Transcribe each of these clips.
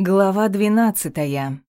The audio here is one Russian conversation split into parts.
Глава двенадцатая.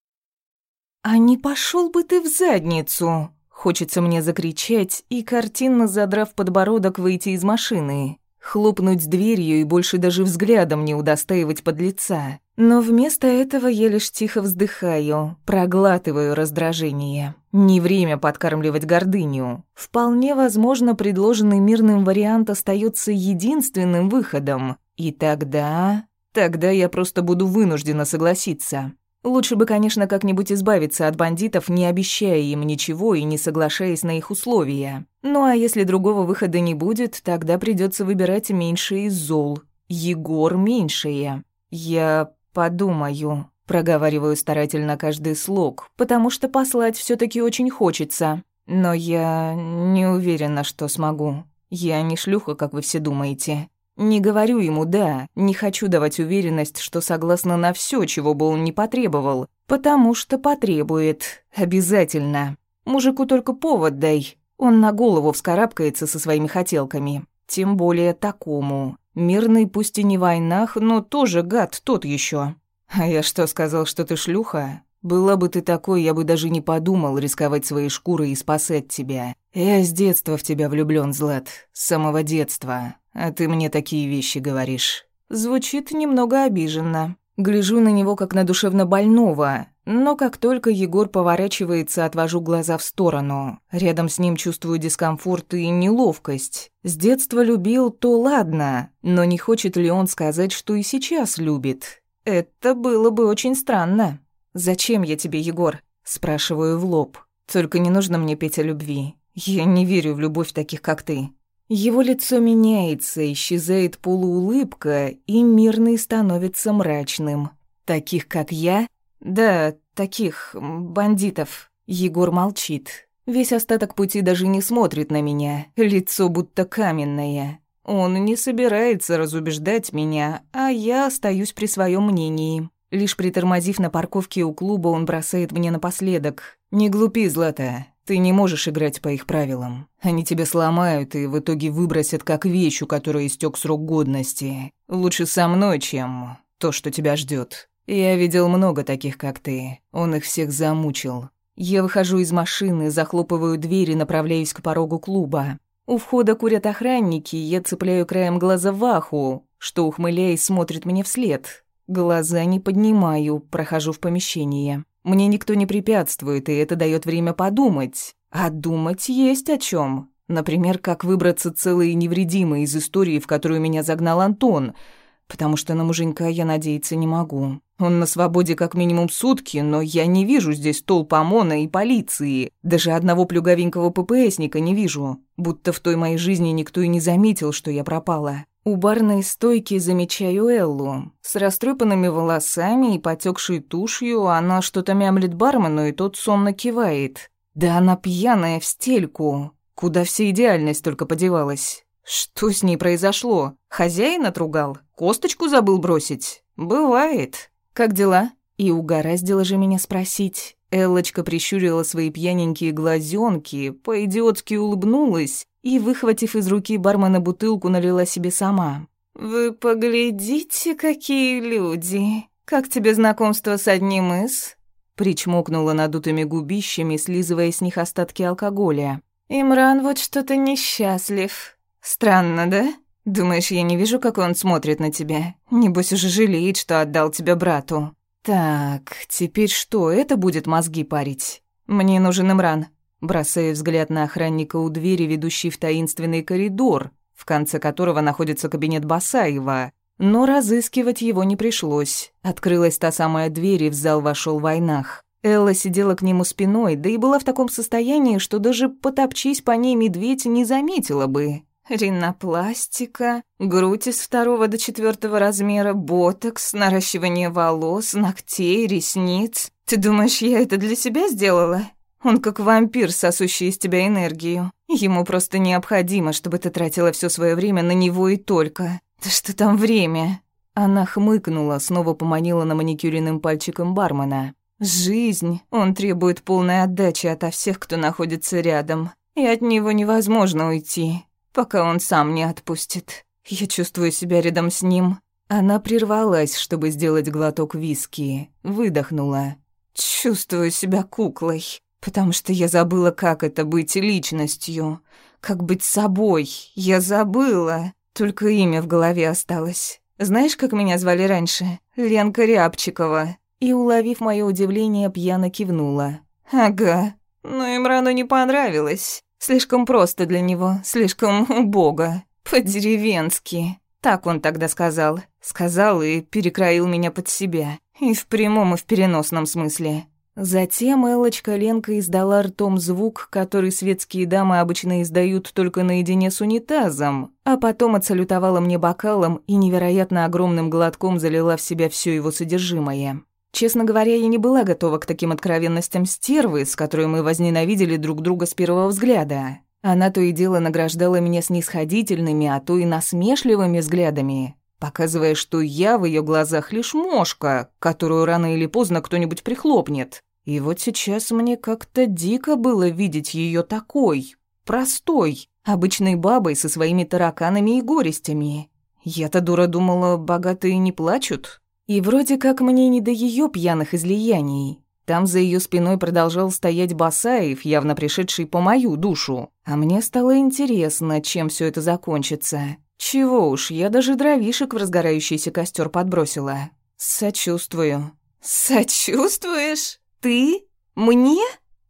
«А не пошел бы ты в задницу!» Хочется мне закричать и, картинно задрав подбородок, выйти из машины, хлопнуть дверью и больше даже взглядом не удостаивать под лица. Но вместо этого я лишь тихо вздыхаю, проглатываю раздражение. Не время подкармливать гордыню. Вполне возможно, предложенный мирным вариант остается единственным выходом. И тогда... Тогда я просто буду вынуждена согласиться. Лучше бы, конечно, как-нибудь избавиться от бандитов, не обещая им ничего и не соглашаясь на их условия. Ну а если другого выхода не будет, тогда придется выбирать меньшее из зол. Егор меньшее. Я подумаю, проговариваю старательно каждый слог, потому что послать все таки очень хочется. Но я не уверена, что смогу. Я не шлюха, как вы все думаете. Не говорю ему «да», не хочу давать уверенность, что согласна на все, чего бы он не потребовал, потому что потребует. Обязательно. Мужику только повод дай. Он на голову вскарабкается со своими хотелками. Тем более такому. Мирный, пусть и не в войнах, но тоже гад тот еще. А я что, сказал, что ты шлюха? Была бы ты такой, я бы даже не подумал рисковать своей шкурой и спасать тебя. Я с детства в тебя влюблён, Злат. С самого детства. А ты мне такие вещи говоришь. Звучит немного обиженно. Гляжу на него как на душевно больного, но как только Егор поворачивается, отвожу глаза в сторону. Рядом с ним чувствую дискомфорт и неловкость. С детства любил, то ладно, но не хочет ли он сказать, что и сейчас любит? Это было бы очень странно. «Зачем я тебе, Егор?» Спрашиваю в лоб. «Только не нужно мне петь о любви. Я не верю в любовь таких, как ты. Его лицо меняется, исчезает полуулыбка, и мирный становится мрачным. Таких, как я? Да, таких, бандитов. Егор молчит. Весь остаток пути даже не смотрит на меня, лицо будто каменное. Он не собирается разубеждать меня, а я остаюсь при своем мнении. Лишь притормозив на парковке у клуба, он бросает мне напоследок. «Не глупи, Злата. Ты не можешь играть по их правилам. Они тебя сломают и в итоге выбросят как вещь, у которой истек срок годности. Лучше со мной, чем то, что тебя ждет. Я видел много таких, как ты. Он их всех замучил. Я выхожу из машины, захлопываю дверь и направляюсь к порогу клуба. У входа курят охранники, я цепляю краем глаза Ваху, что, ухмыляясь, смотрит мне вслед. Глаза не поднимаю, прохожу в помещение. Мне никто не препятствует, и это дает время подумать. А думать есть о чем. Например, как выбраться целой и невредимой из истории, в которую меня загнал Антон, потому что на муженька я надеяться не могу. Он на свободе как минимум сутки, но я не вижу здесь толп ОМОНа и полиции. Даже одного плюговенького ППСника не вижу. Будто в той моей жизни никто и не заметил, что я пропала. У барной стойки замечаю Эллу. С растрепанными волосами и потекшей тушью она что-то мямлит бармену, и тот сонно кивает. Да она пьяная в стельку. Куда вся идеальность только подевалась. Что с ней произошло? Хозяин отругал? Косточку забыл бросить? Бывает. Как дела? И угораздило же меня спросить. Эллочка прищурила свои пьяненькие глазенки, по-идиотски улыбнулась и, выхватив из руки бармена бутылку, налила себе сама. «Вы поглядите, какие люди! Как тебе знакомство с одним из?» Причмокнула надутыми губищами, слизывая с них остатки алкоголя. «Имран вот что-то несчастлив. Странно, да? Думаешь, я не вижу, как он смотрит на тебя? Небось уже жалеет, что отдал тебя брату». «Так, теперь что, это будет мозги парить? Мне нужен Имран. Бросая взгляд на охранника у двери, ведущей в таинственный коридор, в конце которого находится кабинет Басаева. Но разыскивать его не пришлось. Открылась та самая дверь, и в зал вошел Войнах. Элла сидела к нему спиной, да и была в таком состоянии, что даже потопчись по ней медведь не заметила бы. Ринопластика, грудь из второго до четвертого размера, ботокс, наращивание волос, ногтей, ресниц. Ты думаешь, я это для себя сделала? Он как вампир, сосущий из тебя энергию. Ему просто необходимо, чтобы ты тратила все свое время на него и только. Да что там время? Она хмыкнула, снова поманила на маникюренным пальчиком бармена. Жизнь. Он требует полной отдачи ото всех, кто находится рядом. И от него невозможно уйти, пока он сам не отпустит. Я чувствую себя рядом с ним Она прервалась, чтобы сделать глоток виски, выдохнула. «Чувствую себя куклой, потому что я забыла, как это быть личностью, как быть собой. Я забыла, только имя в голове осталось. Знаешь, как меня звали раньше? Ленка Рябчикова». И, уловив мое удивление, пьяно кивнула. «Ага, но Имрану не понравилось. Слишком просто для него, слишком убого, по-деревенски. Так он тогда сказал. Сказал и перекроил меня под себя. И в прямом, и в переносном смысле. Затем Элочка Ленка издала ртом звук, который светские дамы обычно издают только наедине с унитазом, а потом отсалютовала мне бокалом и невероятно огромным глотком залила в себя все его содержимое. Честно говоря, я не была готова к таким откровенностям стервы, с которой мы возненавидели друг друга с первого взгляда. Она то и дело награждала меня снисходительными, а то и насмешливыми взглядами, показывая, что я в ее глазах лишь мошка, которую рано или поздно кто-нибудь прихлопнет. И вот сейчас мне как-то дико было видеть ее такой, простой, обычной бабой со своими тараканами и горестями. Я-то дура думала, богатые не плачут. И вроде как мне не до ее пьяных излияний. Там за ее спиной продолжал стоять Басаев, явно пришедший по мою душу. А мне стало интересно, чем все это закончится. Чего уж, я даже дровишек в разгорающийся костер подбросила. Сочувствую. Сочувствуешь? Ты? Мне?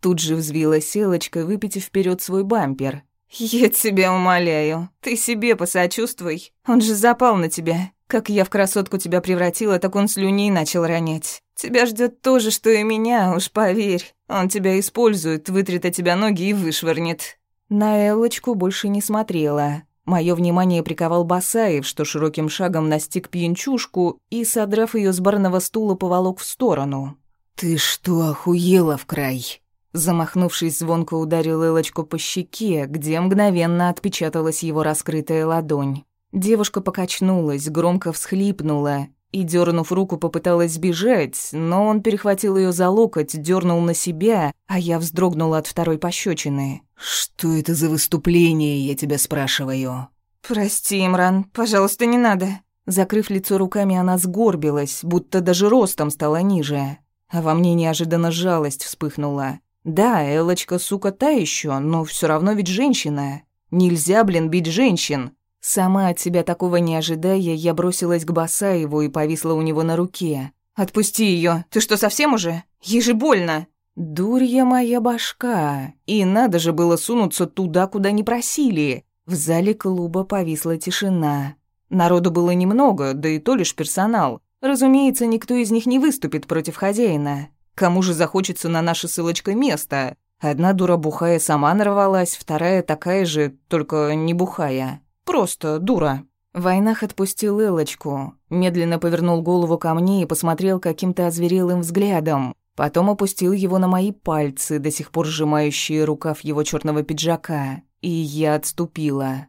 Тут же взвилась Селочка, выпитив вперед свой бампер. «Я тебя умоляю, ты себе посочувствуй. Он же запал на тебя. Как я в красотку тебя превратила, так он слюней начал ронять. Тебя ждет то же, что и меня, уж поверь. Он тебя использует, вытрет от тебя ноги и вышвырнет». На Элочку больше не смотрела. Мое внимание приковал Басаев, что широким шагом настиг пьянчушку и, содрав ее с барного стула, поволок в сторону. «Ты что, охуела в край?» Замахнувшись, звонко ударил Элочку по щеке, где мгновенно отпечаталась его раскрытая ладонь. Девушка покачнулась, громко всхлипнула и, дернув руку, попыталась сбежать, но он перехватил ее за локоть, дернул на себя, а я вздрогнула от второй пощечины. «Что это за выступление, я тебя спрашиваю?» «Прости, Имран, пожалуйста, не надо». Закрыв лицо руками, она сгорбилась, будто даже ростом стала ниже. А во мне неожиданно жалость вспыхнула. Да, Элочка, сука, та еще, но все равно ведь женщина. Нельзя, блин, бить женщин. Сама от себя такого не ожидая, я бросилась к Басаеву и повисла у него на руке. «Отпусти ее! Ты что, совсем уже? Ей же больно!» «Дурья моя башка! И надо же было сунуться туда, куда не просили!» В зале клуба повисла тишина. Народу было немного, да и то лишь персонал. Разумеется, никто из них не выступит против хозяина. Кому же захочется на наше ссылочка место? Одна дура бухая сама нарвалась, вторая такая же, только не бухая. Просто дура». Войнах отпустил Элочку, медленно повернул голову ко мне и посмотрел каким-то озверелым взглядом. Потом опустил его на мои пальцы, до сих пор сжимающие рукав его черного пиджака. И я отступила.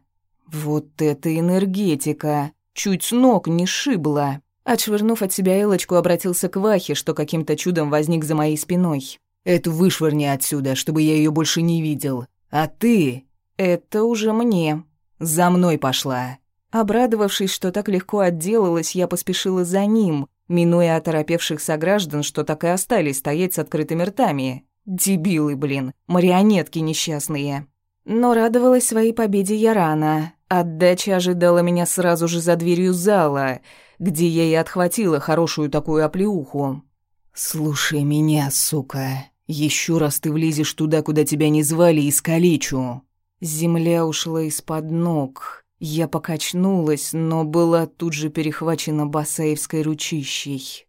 Вот это энергетика! Чуть с ног не шибла. Отшвырнув от себя Элочку, обратился к Вахе, что каким-то чудом возник за моей спиной. «Эту вышвырни отсюда, чтобы я ее больше не видел. А ты...» «Это уже мне», «За мной пошла». Обрадовавшись, что так легко отделалась, я поспешила за ним, минуя оторопевших сограждан, что так и остались стоять с открытыми ртами. Дебилы, блин, марионетки несчастные. Но радовалась своей победе я рано. Отдача ожидала меня сразу же за дверью зала, где я и отхватила хорошую такую оплеуху. «Слушай меня, сука. Еще раз ты влезешь туда, куда тебя не звали, и скалечу. Земля ушла из-под ног. Я покачнулась, но была тут же перехвачена басаевской ручищей.